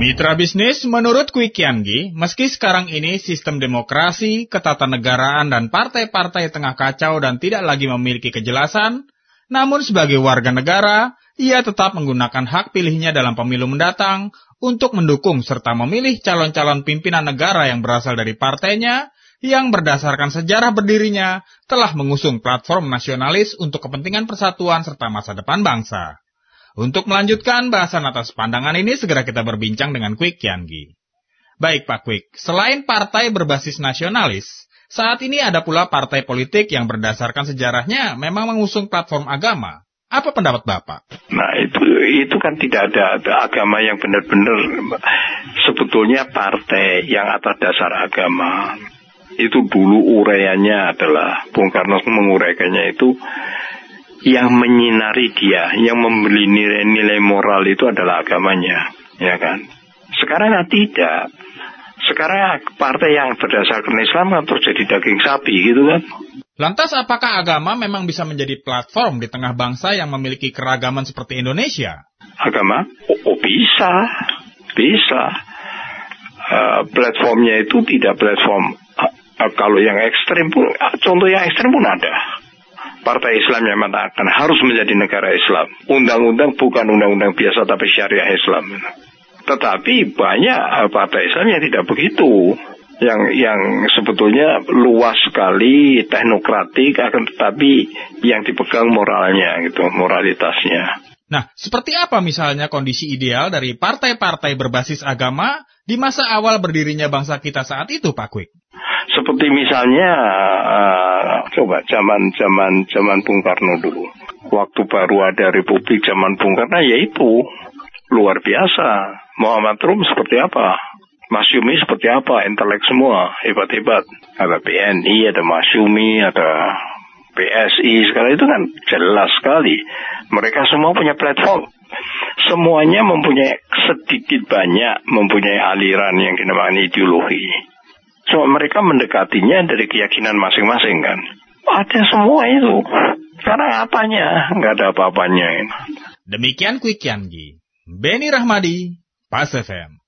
Mitra bisnis, menurut Kwi meski sekarang ini sistem demokrasi, ketatanegaraan, dan partai-partai tengah kacau dan tidak lagi memiliki kejelasan, namun sebagai warga negara, ia tetap menggunakan hak pilihnya dalam pemilu mendatang untuk mendukung serta memilih calon-calon pimpinan negara yang berasal dari partainya yang berdasarkan sejarah berdirinya telah mengusung platform nasionalis untuk kepentingan persatuan serta masa depan bangsa. Untuk melanjutkan bahasan atas pandangan ini, segera kita berbincang dengan Quick Kiangi. Baik Pak Quick, selain partai berbasis nasionalis, saat ini ada pula partai politik yang berdasarkan sejarahnya memang mengusung platform agama. Apa pendapat Bapak? Nah itu itu kan tidak ada, agama yang benar-benar sebetulnya partai yang atas dasar agama. Itu dulu uraiannya adalah Bung Karno menguraikannya itu yang menyinari dia, yang membeli nilai-nilai moral itu adalah agamanya, ya kan? Sekarang tidak. Sekarang partai yang berdasarkan Islam kan terus jadi daging sapi gitu kan. Lantas apakah agama memang bisa menjadi platform di tengah bangsa yang memiliki keragaman seperti Indonesia? Agama? Oh, oh bisa, bisa. Uh, platformnya itu tidak platform uh, uh, kalau yang ekstrim pun, uh, contoh yang ekstrim pun ada partai Islam yang mengatakan harus menjadi negara Islam. Undang-undang bukan undang-undang biasa tapi syariah Islam. Tetapi banyak partai Islam yang tidak begitu. Yang yang sebetulnya luas sekali teknokratik akan tetapi yang dipegang moralnya gitu, moralitasnya. Nah, seperti apa misalnya kondisi ideal dari partai-partai berbasis agama di masa awal berdirinya bangsa kita saat itu, Pak Kwik? Seperti misalnya uh, coba zaman zaman zaman Bung Karno dulu. Waktu baru ada Republik zaman Bung Karno yaitu luar biasa. Muhammad Rum seperti apa? Mas Yumi seperti apa? Intelek semua, hebat-hebat. Ada PNI, ada Mas Yumi, ada PSI. Sekarang itu kan jelas sekali. Mereka semua punya platform. Semuanya mempunyai sedikit banyak mempunyai aliran yang dinamakan ideologi. Cuma mereka mendekatinya dari keyakinan masing-masing kan. Ada semua itu. Karena apanya? Nggak ada apa-apanya. Demikian Quick Yanggi. Beni Rahmadi, Pas FM.